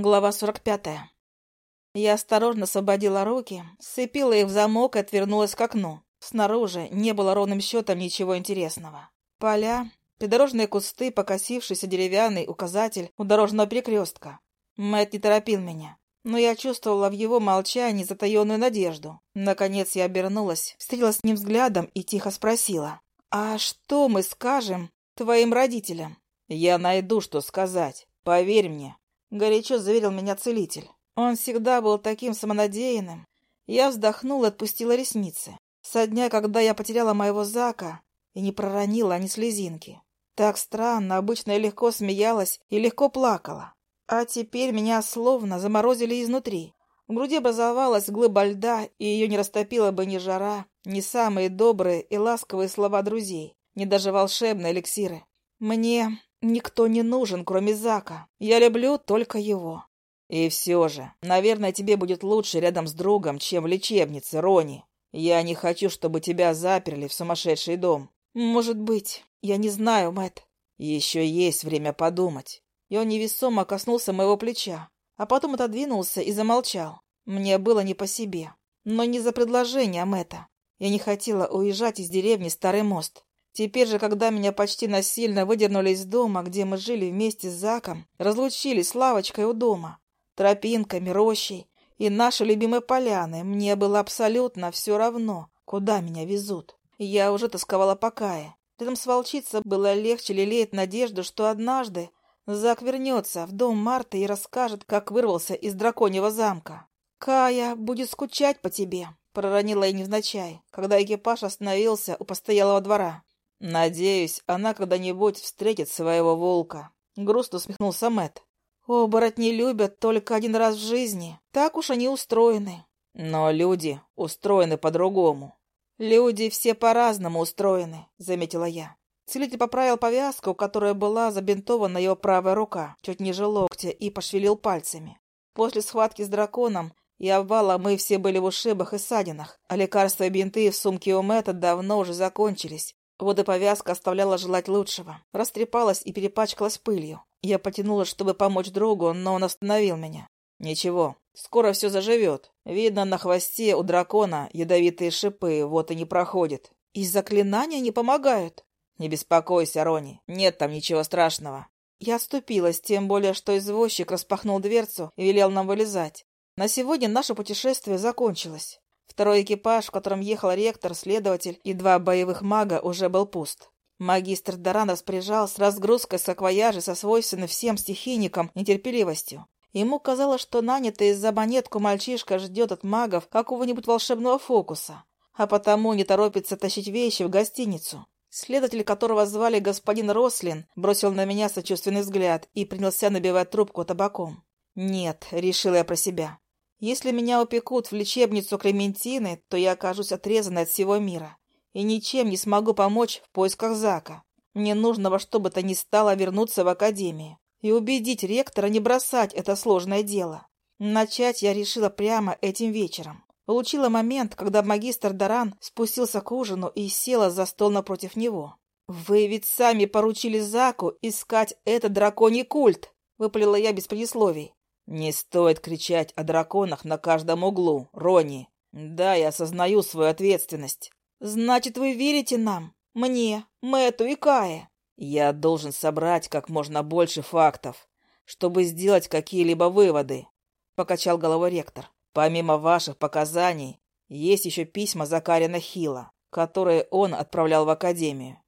Глава 45. Я осторожно освободила руки, сцепила их в замок и отвернулась к окну. Снаружи не было ровным счетом ничего интересного. Поля, придорожные кусты, покосившийся деревянный указатель у дорожного перекрестка. Мэтт не торопил меня, но я чувствовала в его молчании затаенную надежду. Наконец я обернулась, встретилась с ним взглядом и тихо спросила. «А что мы скажем твоим родителям?» «Я найду, что сказать. Поверь мне, Горячо заверил меня целитель. Он всегда был таким самонадеянным. Я вздохнула и отпустила ресницы. Со дня, когда я потеряла моего Зака и не проронила ни слезинки. Так странно, обычно я легко смеялась и легко плакала. А теперь меня словно заморозили изнутри. В груди образовалась глыба льда, и ее не растопила бы ни жара, ни самые добрые и ласковые слова друзей, ни даже волшебные эликсиры. Мне Никто не нужен, кроме Зака. Я люблю только его. И все же, наверное, тебе будет лучше рядом с другом, чем в лечебнице, Рони. Я не хочу, чтобы тебя заперли в сумасшедший дом. Может быть. Я не знаю, Мэтт. Еще есть время подумать. И он невесомо коснулся моего плеча, а потом отодвинулся и замолчал. Мне было не по себе. Но не за предложение Мэтта. Я не хотела уезжать из деревни Старый мост. Теперь же, когда меня почти насильно выдернули из дома, где мы жили вместе с Заком, разлучились с лавочкой у дома, тропинками, рощей и нашей любимой поляны, мне было абсолютно все равно, куда меня везут. Я уже тосковала по Кае. Рядом с волчицей было легче лелеять надежду, что однажды Зак вернется в дом Марты и расскажет, как вырвался из драконьего замка. «Кая будет скучать по тебе», — проронила я невзначай, когда экипаж остановился у постоялого двора. «Надеюсь, она когда-нибудь встретит своего волка», — грустно усмехнулся Мэтт. «Оборотни любят только один раз в жизни. Так уж они устроены». «Но люди устроены по-другому». «Люди все по-разному устроены», — заметила я. Целитель поправил повязку, которая была забинтована его правая рука, чуть ниже локтя, и пошевелил пальцами. После схватки с драконом и обвала мы все были в ушибах и ссадинах, а лекарства и бинты в сумке у Мэтта давно уже закончились, Водоповязка оставляла желать лучшего. Растрепалась и перепачкалась пылью. Я потянулась, чтобы помочь другу, но он остановил меня. «Ничего, скоро все заживет. Видно, на хвосте у дракона ядовитые шипы, вот и не проходит. И заклинания не помогают». «Не беспокойся, Рони, нет там ничего страшного». Я отступилась, тем более, что извозчик распахнул дверцу и велел нам вылезать. На сегодня наше путешествие закончилось. Второй экипаж, в котором ехал ректор, следователь и два боевых мага, уже был пуст. Магистр Даран распоряжал с разгрузкой саквояжа со свойственной всем стихийникам нетерпеливостью. Ему казалось, что нанятый за монетку мальчишка ждет от магов какого-нибудь волшебного фокуса, а потому не торопится тащить вещи в гостиницу. Следователь, которого звали господин Рослин, бросил на меня сочувственный взгляд и принялся набивать трубку табаком. «Нет», — решила я про себя, если меня упекут в лечебницу Клементины, то я окажусь отрезанной от всего мира и ничем не смогу помочь в поисках Зака. Мне нужно во что бы то ни стало вернуться в академию и убедить ректора не бросать это сложное дело. Начать я решила прямо этим вечером. Получила момент, когда магистр Даран спустился к ужину и села за стол напротив него. «Вы ведь сами поручили Заку искать этот драконий культ!» — выпалила я без предисловий. «Не стоит кричать о драконах на каждом углу, Рони. Да, я осознаю свою ответственность». «Значит, вы верите нам? Мне, Мэту и Кае?» «Я должен собрать как можно больше фактов, чтобы сделать какие-либо выводы», — покачал головой ректор. «Помимо ваших показаний, есть еще письма Закарина Хила, которые он отправлял в Академию.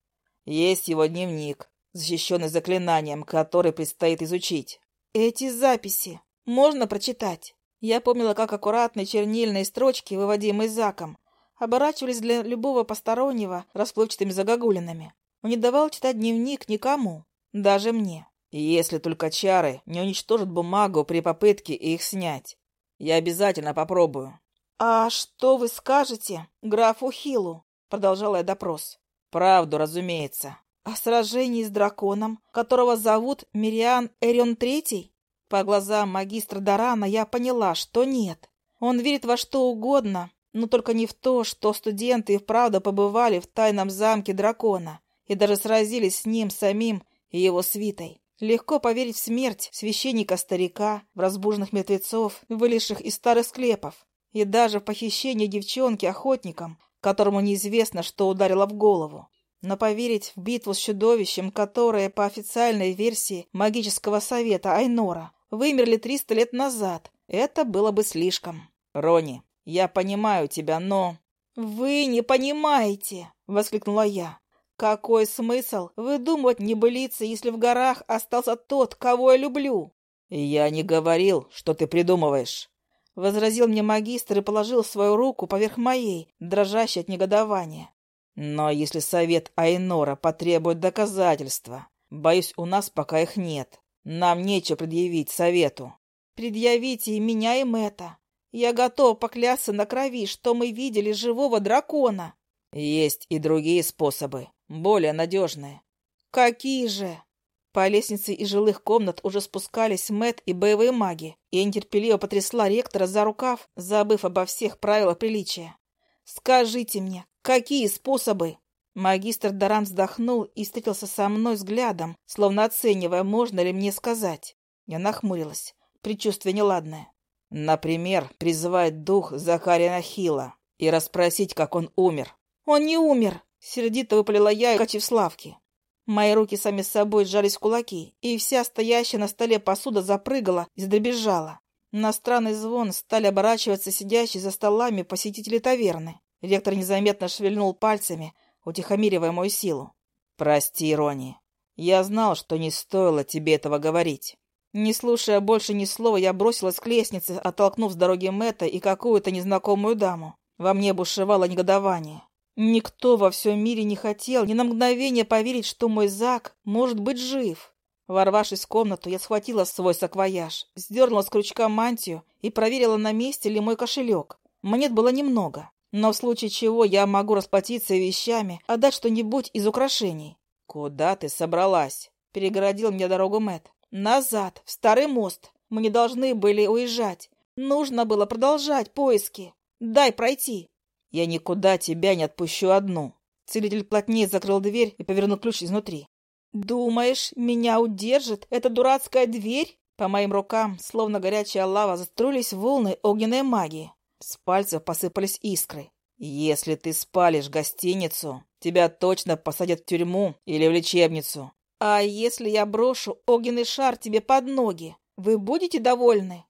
Есть его дневник, защищенный заклинанием, который предстоит изучить». «Эти записи можно прочитать. Я помнила, как аккуратные чернильные строчки, выводимые Заком, оборачивались для любого постороннего расплывчатыми загогулинами. Он не давал читать дневник никому, даже мне. Если только чары не уничтожат бумагу при попытке их снять. Я обязательно попробую. «А что вы скажете графу Хилу?» — продолжала я допрос. «Правду, разумеется». «О сражении с драконом, которого зовут Мириан Эрион Третий?» По глазам магистра Дарана я поняла, что нет. Он верит во что угодно, но только не в то, что студенты и вправду побывали в тайном замке дракона и даже сразились с ним самим и его свитой. Легко поверить в смерть священника-старика, в разбуженных мертвецов, вылезших из старых склепов, и даже в похищение девчонки охотником, которому неизвестно, что ударило в голову. Но поверить в битву с чудовищем, которое, по официальной версии магического совета Айнора, вымерли 300 лет назад, это было бы слишком. «Рони, я понимаю тебя, но...» «Вы не понимаете!» — воскликнула я. «Какой смысл выдумывать небылицы, если в горах остался тот, кого я люблю?» «Я не говорил, что ты придумываешь», — возразил мне магистр и положил свою руку поверх моей, дрожащей от негодования. «Но если совет Айнора потребует доказательства, боюсь, у нас пока их нет. Нам нечего предъявить совету». «Предъявите и меня, и Мэтта. Я готов поклясться на крови, что мы видели живого дракона». «Есть и другие способы более надежные. Какие же? По лестнице из жилых комнат уже спускались Мэт и боевые маги, и нетерпеливо потрясла ректора за рукав, забыв обо всех правилах приличия. «Скажите мне, какие способы?» Магистр Даран вздохнул и встретился со мной взглядом, словно оценивая, можно ли мне сказать. Я нахмурилась. Предчувствие неладное. Например, призывать дух Захарина Хила и расспросить, как он умер. «Он не умер!» Сердито выпалила я, качив славки. Мои руки сами с собой сжались в кулаки, и вся стоящая на столе посуда запрыгала и задребезжала. На странный звон стали оборачиваться сидящие за столами посетители таверны. Ректор незаметно шевельнул пальцами, утихомиривая мою силу. «Прости, Рони. Я знал, что не стоило тебе этого говорить». Не слушая больше ни слова, я бросилась к лестнице, оттолкнув с дороги Мэтта и какую-то незнакомую даму. Во мне бушевало негодование. Никто во всем мире не хотел ни на мгновение поверить, что мой Зак может быть жив. Ворвавшись в комнату, я схватила свой саквояж, сдернула с крючка мантию и проверила, на месте ли мой кошелек. Монет было немного, но в случае чего я могу расплатиться вещами, отдать что-нибудь из украшений. «Куда ты собралась?» — перегородил мне дорогу Мэт. «Назад, в старый мост. Мы не должны были уезжать. Нужно было продолжать поиски. Дай пройти». Я никуда тебя не отпущу одну. Целитель плотнее закрыл дверь и повернул ключ изнутри. «Думаешь, меня удержит эта дурацкая дверь?» По моим рукам, словно горячая лава, застроились волны огненной магии. С пальцев посыпались искры. «Если ты спалишь гостиницу, тебя точно посадят в тюрьму или в лечебницу». «А если я брошу огненный шар тебе под ноги, вы будете довольны?»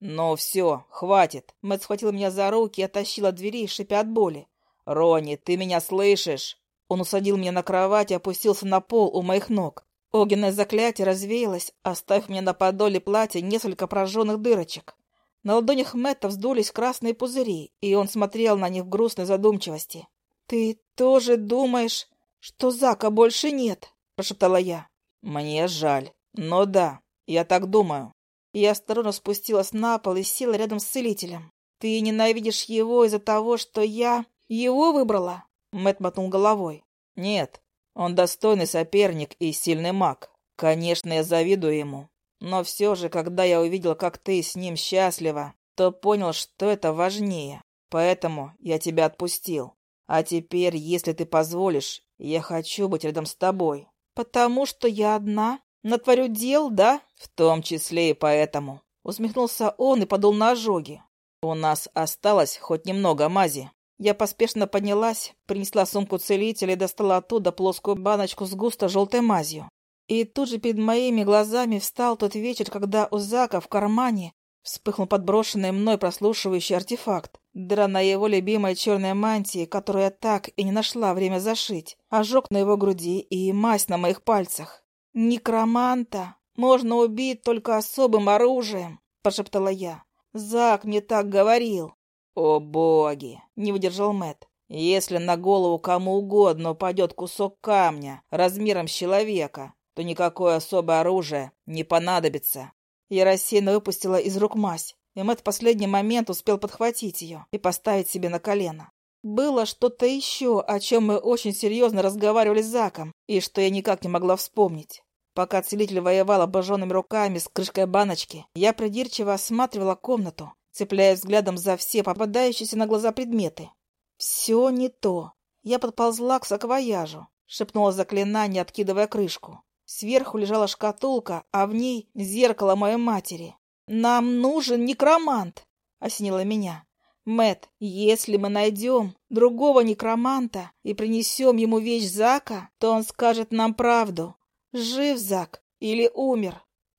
«Ну все, хватит!» Мэтт схватил меня за руки и оттащил от двери, шипя от боли. «Ронни, ты меня слышишь?» Он усадил меня на кровать и опустился на пол у моих ног. Огненное заклятие развеялось, оставив мне на подоле платья несколько прожженных дырочек. На ладонях Мэтта вздулись красные пузыри, и он смотрел на них в грустной задумчивости. «Ты тоже думаешь, что Зака больше нет?» – прошептала я. «Мне жаль, но да, я так думаю». Я осторожно спустилась на пол и села рядом с целителем. «Ты ненавидишь его из-за того, что я его выбрала?» Мэтт мотнул головой. «Нет, он достойный соперник и сильный маг. Конечно, я завидую ему. Но все же, когда я увидел, как ты с ним счастлива, то понял, что это важнее. Поэтому я тебя отпустил. А теперь, если ты позволишь, я хочу быть рядом с тобой». «Потому что я одна?» Натворю дел, да? В том числе и поэтому. Усмехнулся он и подул на ожоги. У нас осталось хоть немного мази. Я поспешно поднялась, принесла сумку целителя и достала оттуда плоскую баночку с густо желтой мазью. И тут же перед моими глазами встал тот вечер, когда у Зака в кармане вспыхнул подброшенный мной прослушивающий артефакт. Дыра на его любимой черной мантии, которую я так и не нашла время зашить, ожог на его груди и мазь на моих пальцах. «Некроманта можно убить только особым оружием», — пошептала я. «Зак мне так говорил». «О боги!» — не выдержал Мэт. «Если на голову кому угодно упадет кусок камня размером с человека, то никакое особое оружие не понадобится». Я выпустила из рук мазь, и Мэт в последний момент успел подхватить ее и поставить себе на колено. Было что-то еще, о чем мы очень серьезно разговаривали с Заком, и что я никак не могла вспомнить. Пока целитель воевал обожженными руками с крышкой баночки, я придирчиво осматривала комнату, цепляя взглядом за все попадающиеся на глаза предметы. Все не то. Я подползла к саквояжу, шепнула заклинание, откидывая крышку. Сверху лежала шкатулка, а в ней зеркало моей матери. «Нам нужен некромант!» — осенило меня. Мэт, если мы найдем другого некроманта и принесем ему вещь Зака, то он скажет нам правду. Жив Зак или умер.